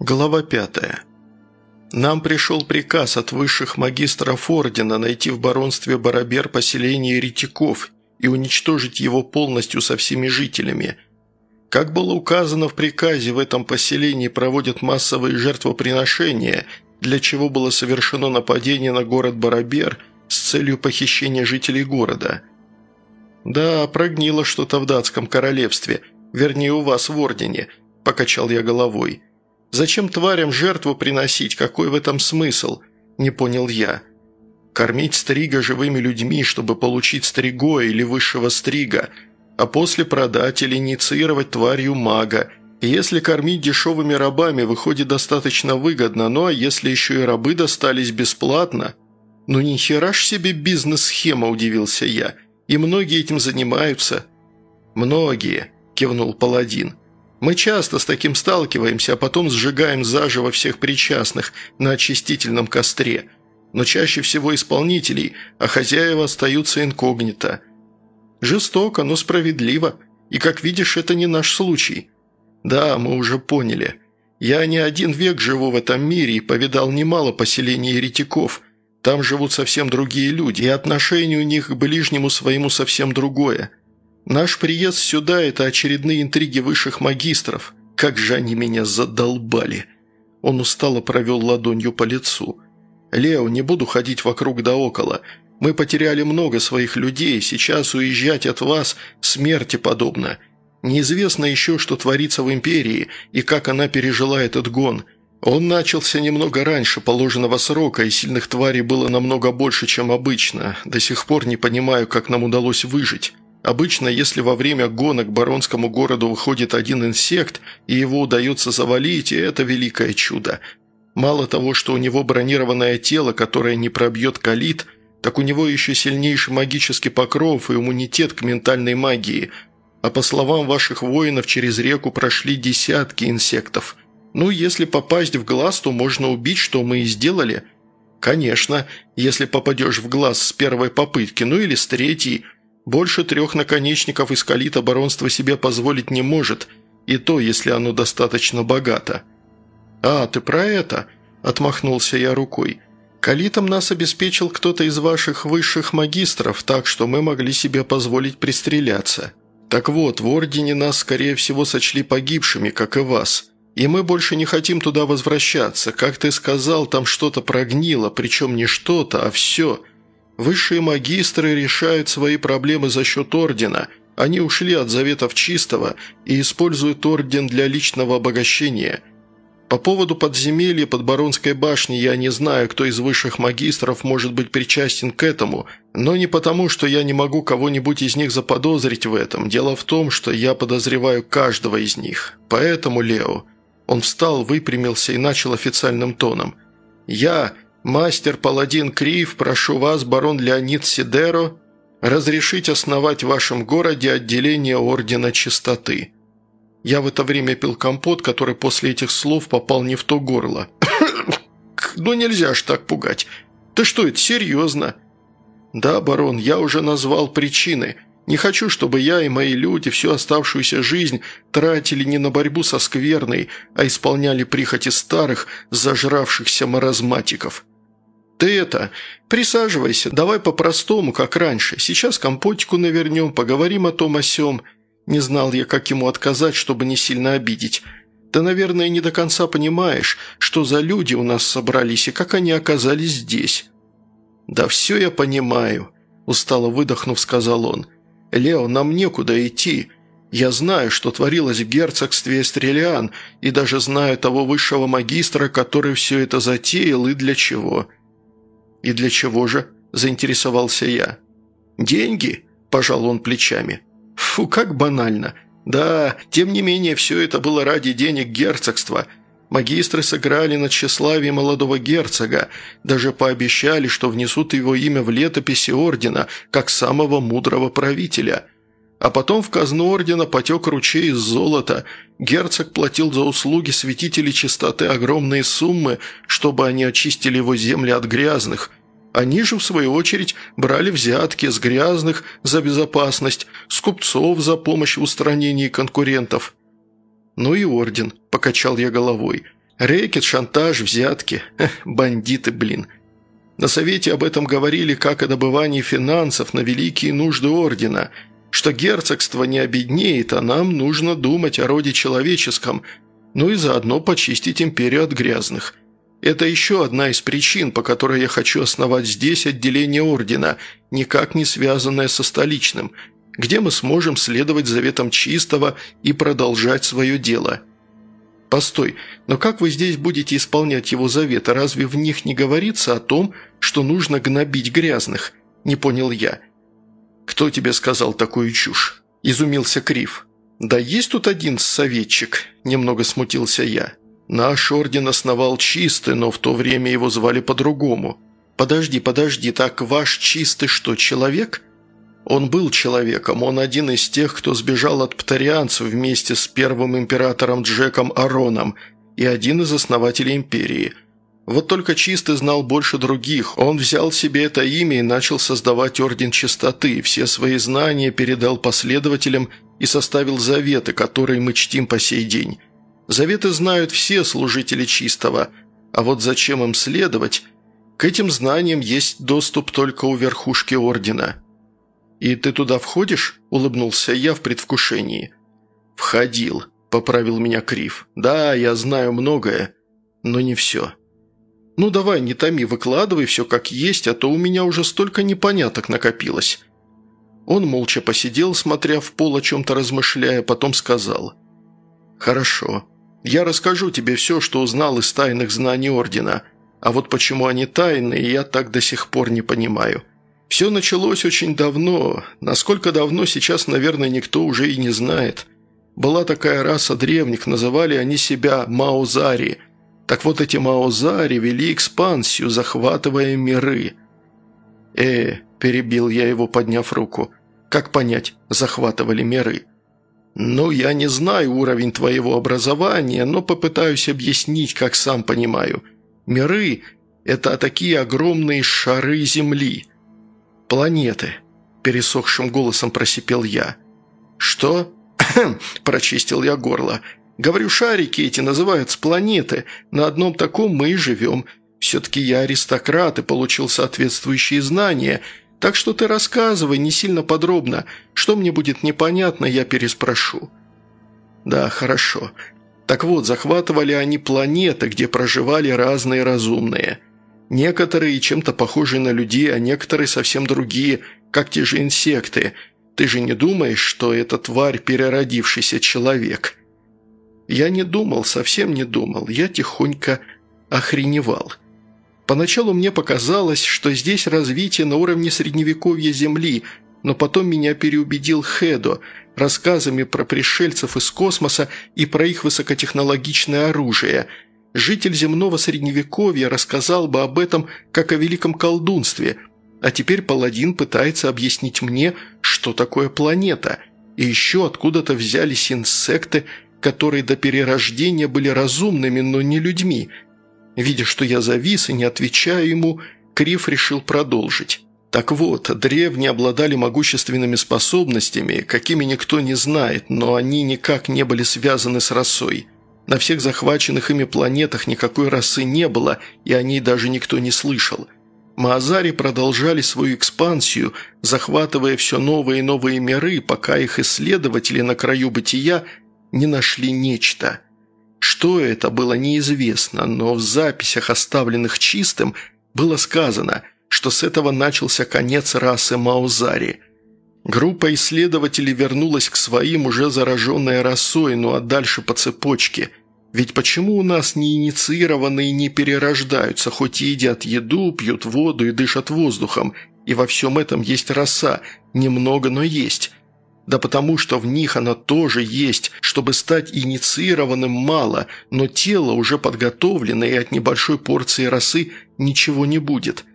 Глава пятая. Нам пришел приказ от высших магистров Ордена найти в баронстве Барабер поселение еретиков и уничтожить его полностью со всеми жителями. Как было указано в приказе, в этом поселении проводят массовые жертвоприношения, для чего было совершено нападение на город Барабер с целью похищения жителей города. «Да, прогнило что-то в датском королевстве, вернее, у вас в Ордене», – покачал я головой. Зачем тварям жертву приносить? Какой в этом смысл?» – не понял я. «Кормить стрига живыми людьми, чтобы получить стриго или высшего стрига, а после продать или инициировать тварью мага. Если кормить дешевыми рабами выходит достаточно выгодно, ну а если еще и рабы достались бесплатно?» «Ну ни ж себе бизнес-схема», – удивился я. «И многие этим занимаются». «Многие», – кивнул паладин. Мы часто с таким сталкиваемся, а потом сжигаем заживо всех причастных на очистительном костре. Но чаще всего исполнителей, а хозяева остаются инкогнито. Жестоко, но справедливо. И, как видишь, это не наш случай. Да, мы уже поняли. Я не один век живу в этом мире и повидал немало поселений еретиков. Там живут совсем другие люди, и отношение у них к ближнему своему совсем другое – Наш приезд сюда – это очередные интриги высших магистров. Как же они меня задолбали!» Он устало провел ладонью по лицу. «Лео, не буду ходить вокруг да около. Мы потеряли много своих людей, сейчас уезжать от вас смерти подобно. Неизвестно еще, что творится в Империи и как она пережила этот гон. Он начался немного раньше положенного срока, и сильных тварей было намного больше, чем обычно. До сих пор не понимаю, как нам удалось выжить». Обычно, если во время гонок баронскому городу выходит один инсект, и его удается завалить, это великое чудо. Мало того, что у него бронированное тело, которое не пробьет калит, так у него еще сильнейший магический покров и иммунитет к ментальной магии. А по словам ваших воинов, через реку прошли десятки инсектов. Ну, если попасть в глаз, то можно убить, что мы и сделали. Конечно, если попадешь в глаз с первой попытки, ну или с третьей – больше трех наконечников из калита баронство себе позволить не может, и то, если оно достаточно богато. «А, ты про это?» – отмахнулся я рукой. «Калитом нас обеспечил кто-то из ваших высших магистров, так что мы могли себе позволить пристреляться. Так вот, в Ордене нас, скорее всего, сочли погибшими, как и вас. И мы больше не хотим туда возвращаться. Как ты сказал, там что-то прогнило, причем не что-то, а все. Высшие магистры решают свои проблемы за счет ордена. Они ушли от заветов чистого и используют орден для личного обогащения. По поводу подземелья под Баронской башней я не знаю, кто из высших магистров может быть причастен к этому, но не потому, что я не могу кого-нибудь из них заподозрить в этом. Дело в том, что я подозреваю каждого из них. Поэтому, Лео...» Он встал, выпрямился и начал официальным тоном. «Я «Мастер-паладин Крив, прошу вас, барон Леонид Сидеро, разрешить основать в вашем городе отделение Ордена Чистоты». Я в это время пил компот, который после этих слов попал не в то горло. «Ну нельзя ж так пугать. Ты что, это серьезно?» «Да, барон, я уже назвал причины. Не хочу, чтобы я и мои люди всю оставшуюся жизнь тратили не на борьбу со скверной, а исполняли прихоти старых, зажравшихся маразматиков». «Ты это, присаживайся, давай по-простому, как раньше. Сейчас компотику навернем, поговорим о том о сём». Не знал я, как ему отказать, чтобы не сильно обидеть. Ты, наверное, не до конца понимаешь, что за люди у нас собрались и как они оказались здесь». «Да все я понимаю», – устало выдохнув, сказал он. «Лео, нам некуда идти. Я знаю, что творилось в герцогстве Эстрелиан, и даже знаю того высшего магистра, который все это затеял и для чего». «И для чего же?» – заинтересовался я. «Деньги?» – пожал он плечами. «Фу, как банально. Да, тем не менее, все это было ради денег герцогства. Магистры сыграли на тщеславие молодого герцога, даже пообещали, что внесут его имя в летописи ордена, как самого мудрого правителя». А потом в казну ордена потек ручей из золота. Герцог платил за услуги святителей чистоты огромные суммы, чтобы они очистили его земли от грязных. Они же, в свою очередь, брали взятки с грязных за безопасность, с купцов за помощь в устранении конкурентов. «Ну и орден», – покачал я головой. Рэкет, шантаж, взятки. Эх, бандиты, блин. На совете об этом говорили как о добывании финансов на великие нужды Ордена, что герцогство не обеднеет, а нам нужно думать о роде человеческом, ну и заодно почистить империю от грязных. Это еще одна из причин, по которой я хочу основать здесь отделение Ордена, никак не связанное со столичным, где мы сможем следовать заветам чистого и продолжать свое дело». «Постой, но как вы здесь будете исполнять его заветы? Разве в них не говорится о том, что нужно гнобить грязных?» – не понял я. «Кто тебе сказал такую чушь?» – изумился Крив. «Да есть тут один советчик», – немного смутился я. «Наш орден основал чистый, но в то время его звали по-другому». «Подожди, подожди, так ваш чистый что, человек?» Он был человеком, он один из тех, кто сбежал от птарианцев вместе с первым императором Джеком Ароном и один из основателей империи. Вот только Чистый знал больше других, он взял себе это имя и начал создавать Орден Чистоты, все свои знания передал последователям и составил заветы, которые мы чтим по сей день. Заветы знают все служители Чистого, а вот зачем им следовать, к этим знаниям есть доступ только у верхушки Ордена». «И ты туда входишь?» – улыбнулся я в предвкушении. «Входил», – поправил меня Крив. «Да, я знаю многое, но не все». «Ну давай, не томи, выкладывай все как есть, а то у меня уже столько непоняток накопилось». Он молча посидел, смотря в пол, о чем-то размышляя, потом сказал. «Хорошо. Я расскажу тебе все, что узнал из тайных знаний Ордена, а вот почему они тайные, я так до сих пор не понимаю. Все началось очень давно. Насколько давно, сейчас, наверное, никто уже и не знает. Была такая раса древних, называли они себя Маузари. Так вот эти Маузари вели экспансию, захватывая миры. «Э, – перебил я его, подняв руку. «Как понять, захватывали миры?» «Ну, я не знаю уровень твоего образования, но попытаюсь объяснить, как сам понимаю. Миры – это такие огромные шары Земли. «Планеты», – пересохшим голосом просипел я. «Что?» – прочистил я горло. «Говорю, шарики эти называются планеты. На одном таком мы и живем. Все-таки я аристократ и получил соответствующие знания. Так что ты рассказывай, не сильно подробно. Что мне будет непонятно, я переспрошу». «Да, хорошо. Так вот, захватывали они планеты, где проживали разные разумные». Некоторые чем-то похожи на людей, а некоторые совсем другие, как те же инсекты. Ты же не думаешь, что эта тварь переродившийся человек?» Я не думал, совсем не думал, я тихонько охреневал. Поначалу мне показалось, что здесь развитие на уровне средневековья Земли, но потом меня переубедил Хедо рассказами про пришельцев из космоса и про их высокотехнологичное оружие – Житель земного средневековья рассказал бы об этом как о великом колдунстве, а теперь паладин пытается объяснить мне, что такое планета, и еще откуда-то взялись инсекты, которые до перерождения были разумными, но не людьми. Видя, что я завис и не отвечаю ему, Криф решил продолжить. Так вот, древние обладали могущественными способностями, какими никто не знает, но они никак не были связаны с расой – на всех захваченных ими планетах никакой расы не было, и о ней даже никто не слышал. Маазари продолжали свою экспансию, захватывая все новые и новые миры, пока их исследователи на краю бытия не нашли нечто. Что это было неизвестно, но в записях, оставленных чистым, было сказано, что с этого начался конец расы Маузари – Группа исследователей вернулась к своим, уже зараженной росой, ну а дальше по цепочке. Ведь почему у нас не инициированные не перерождаются, хоть и едят еду, пьют воду и дышат воздухом, и во всем этом есть роса, немного, но есть. Да потому что в них она тоже есть, чтобы стать инициированным мало, но тело уже подготовлено, и от небольшой порции росы ничего не будет –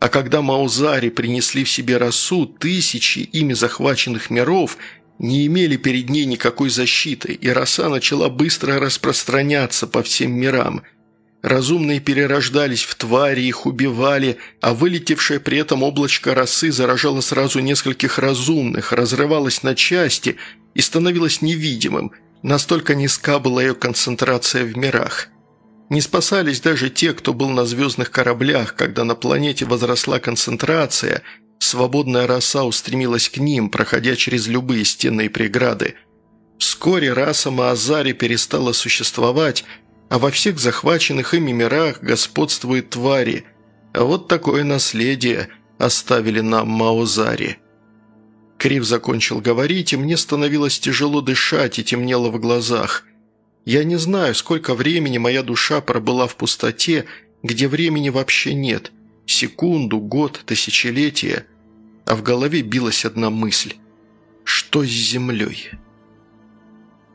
а когда Маузари принесли в себе росу, тысячи ими захваченных миров не имели перед ней никакой защиты, и роса начала быстро распространяться по всем мирам. Разумные перерождались в твари, их убивали, а вылетевшее при этом облачко росы заражало сразу нескольких разумных, разрывалось на части и становилось невидимым, настолько низка была ее концентрация в мирах. Не спасались даже те, кто был на звездных кораблях, когда на планете возросла концентрация, свободная раса устремилась к ним, проходя через любые стенные преграды. Вскоре раса Маазари перестала существовать, а во всех захваченных ими мирах господствуют твари. А вот такое наследие оставили нам Маозари. Крив закончил говорить, и мне становилось тяжело дышать и темнело в глазах. Я не знаю, сколько времени моя душа пробыла в пустоте, где времени вообще нет. Секунду, год, тысячелетие. А в голове билась одна мысль. Что с землей?»